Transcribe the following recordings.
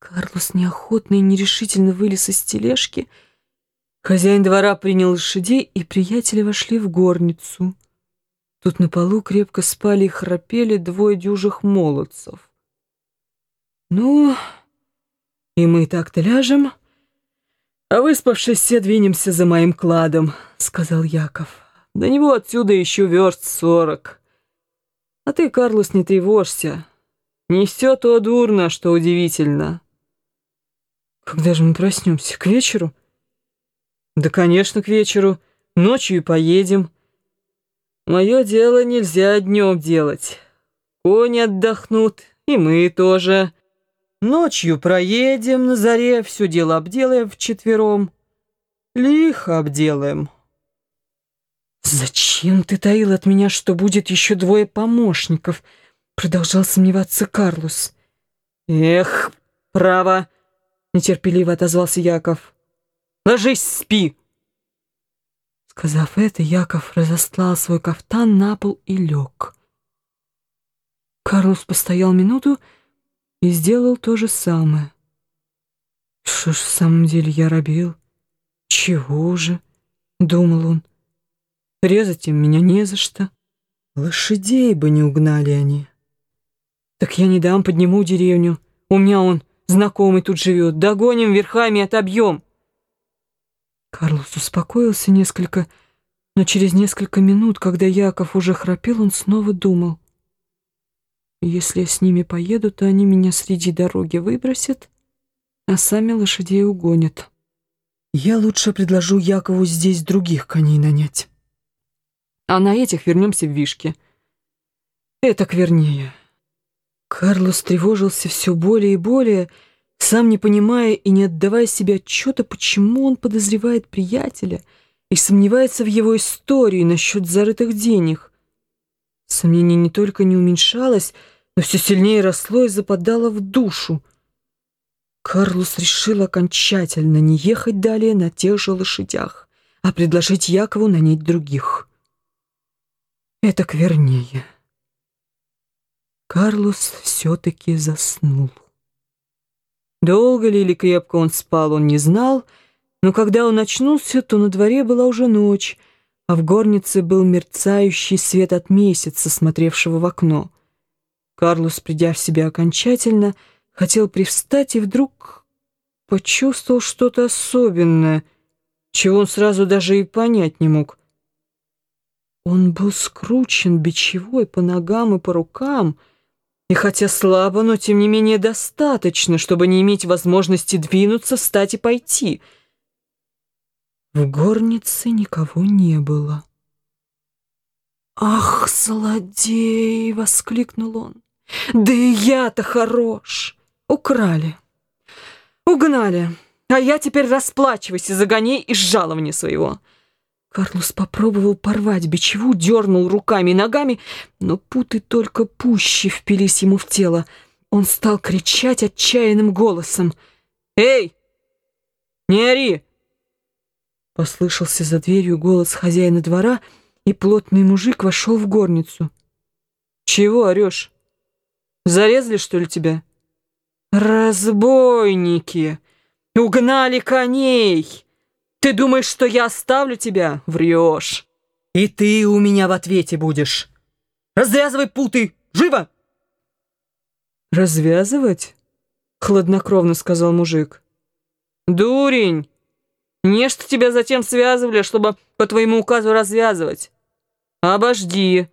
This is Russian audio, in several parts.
Карлос неохотно и нерешительно вылез из тележки. Хозяин двора принял лошадей, и приятели вошли в горницу. Тут на полу крепко спали и храпели двое дюжих молодцев. «Ну, и мы так-то ляжем, а выспавшись, все двинемся за моим кладом», — сказал Яков. «До него отсюда еще верст сорок. А ты, Карлос, не тревожься. Не все то дурно, что удивительно». Когда же мы проснемся? К вечеру? Да, конечно, к вечеру. Ночью поедем. Мое дело нельзя днем делать. Кони отдохнут, и мы тоже. Ночью проедем на заре, все дело обделаем вчетвером. Лихо обделаем. «Зачем ты таил от меня, что будет еще двое помощников?» Продолжал сомневаться Карлос. «Эх, право!» Нетерпеливо отозвался Яков. «Ложись, спи!» Сказав это, Яков разостлал свой кафтан на пол и лег. Карлос постоял минуту и сделал то же самое. «Что ж в самом деле я робил? Чего же?» — думал он. «Резать им меня не за что. Лошадей бы не угнали они. Так я не дам, подниму деревню. У меня он Знакомый тут живет. Догоним верхами, отобьем. Карлос успокоился несколько, но через несколько минут, когда Яков уже храпел, он снова думал. Если я с ними поеду, то они меня среди дороги выбросят, а сами лошадей угонят. Я лучше предложу Якову здесь других коней нанять. А на этих вернемся в Вишки. Это вернее. Карлос тревожился все более и более, сам не понимая и не отдавая себе отчета, почему он подозревает приятеля и сомневается в его истории насчет зарытых денег. Сомнение не только не уменьшалось, но все сильнее росло и западало в душу. Карлос решил окончательно не ехать далее на тех же лошадях, а предложить Якову нанять других. Это вернее. Карлос все-таки заснул. Долго ли или крепко он спал, он не знал, но когда он очнулся, то на дворе была уже ночь, а в горнице был мерцающий свет от месяца, смотревшего в окно. Карлос, придя в себя окончательно, хотел привстать и вдруг почувствовал что-то особенное, чего он сразу даже и понять не мог. Он был скручен бичевой по ногам и по рукам, и хотя слабо, но тем не менее достаточно, чтобы не иметь возможности двинуться, встать и пойти. В горнице никого не было. «Ах, злодей!» — воскликнул он. «Да и я-то хорош! Украли, угнали, а я теперь расплачивайся за гоней и жалования своего!» Карлос попробовал порвать бичеву, дернул руками и ногами, но путы только пуще впились ему в тело. Он стал кричать отчаянным голосом. «Эй, не ори!» Послышался за дверью голос хозяина двора, и плотный мужик вошел в горницу. «Чего орешь? Зарезали, что ли, тебя?» «Разбойники! Угнали коней!» Ты думаешь, что я оставлю тебя? Врешь. И ты у меня в ответе будешь. Развязывай путы! Живо!» «Развязывать?» — хладнокровно сказал мужик. «Дурень! Не что тебя затем связывали, чтобы по твоему указу развязывать. Обожди!»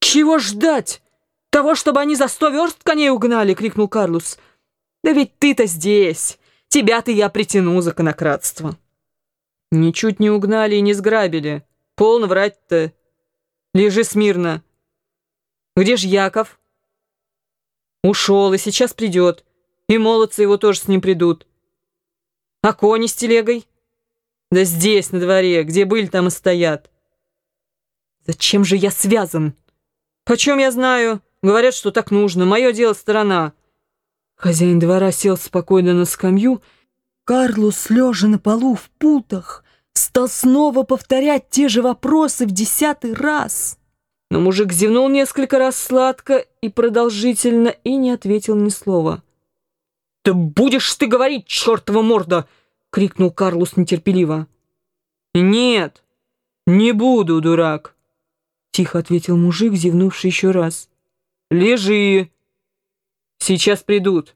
«Чего ждать? Того, чтобы они за сто верст коней угнали!» — крикнул Карлус. «Да ведь ты-то здесь! Тебя-то я притяну за конократство!» Ничуть не угнали и не сграбили. Полно врать-то. Лежи смирно. Где ж Яков? Ушел и сейчас придет. И молодцы его тоже с ним придут. А кони с телегой? Да здесь, на дворе. Где были, там и стоят. Зачем же я связан? Почем я знаю? Говорят, что так нужно. Мое дело сторона. Хозяин двора сел спокойно на скамью. Карлос, лежа на полу в путах, стал снова повторять те же вопросы в десятый раз. Но мужик зевнул несколько раз сладко и продолжительно и не ответил ни слова. «Да будешь ты говорить, чертова морда!» — крикнул Карлус нетерпеливо. «Нет, не буду, дурак!» — тихо ответил мужик, зевнувший еще раз. «Лежи! Сейчас придут!»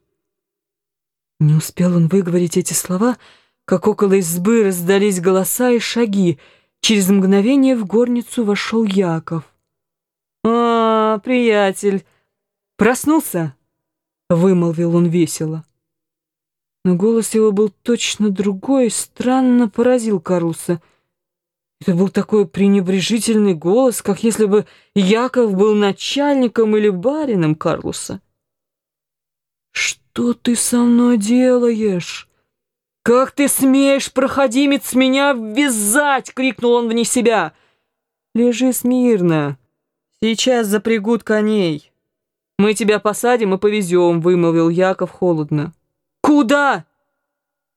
Не успел он выговорить эти слова, как около избы раздались голоса и шаги. Через мгновение в горницу вошел Яков. «А, приятель, проснулся?» — вымолвил он весело но голос его был точно другой странно поразил Каруса. Это был такой пренебрежительный голос, как если бы Яков был начальником или барином Карлуса. «Что ты со мной делаешь? Как ты смеешь, проходимец, меня ввязать?» — крикнул он вне себя. «Лежи смирно. Сейчас запрягут коней. Мы тебя посадим и повезем», — вымолвил Яков холодно. Куда?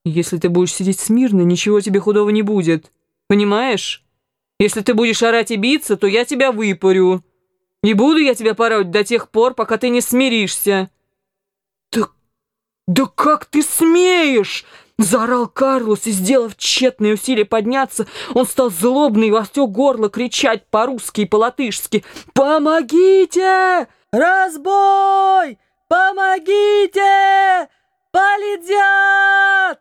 Если ты будешь сидеть смирно, ничего тебе худого не будет. Понимаешь? Если ты будешь орать и биться, то я тебя выпарю. Не буду я тебя пороть до тех пор, пока ты не смиришься. Да, да как ты смеешь? Заорал Карлос и, сделав тщетные усилия подняться, он стал злобный во все горло кричать по-русски и по-латышски «Помогите! Разбой! Помогите!» Полетят!»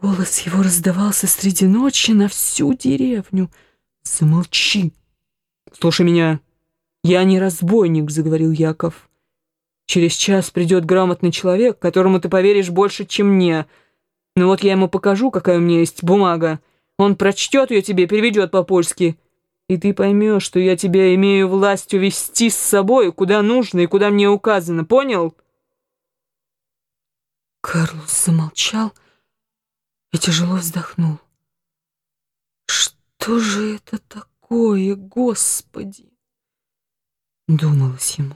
Голос его раздавался среди ночи на всю деревню. «Замолчи! Слушай меня! Я не разбойник!» — заговорил Яков. «Через час придет грамотный человек, которому ты поверишь больше, чем мне. Ну вот я ему покажу, какая у меня есть бумага. Он прочтет ее тебе, переведет по-польски. И ты поймешь, что я тебя имею власть увести с собой, куда нужно и куда мне указано. Понял?» Карлос замолчал и тяжело вздохнул. «Что же это такое, Господи?» — думалось ему.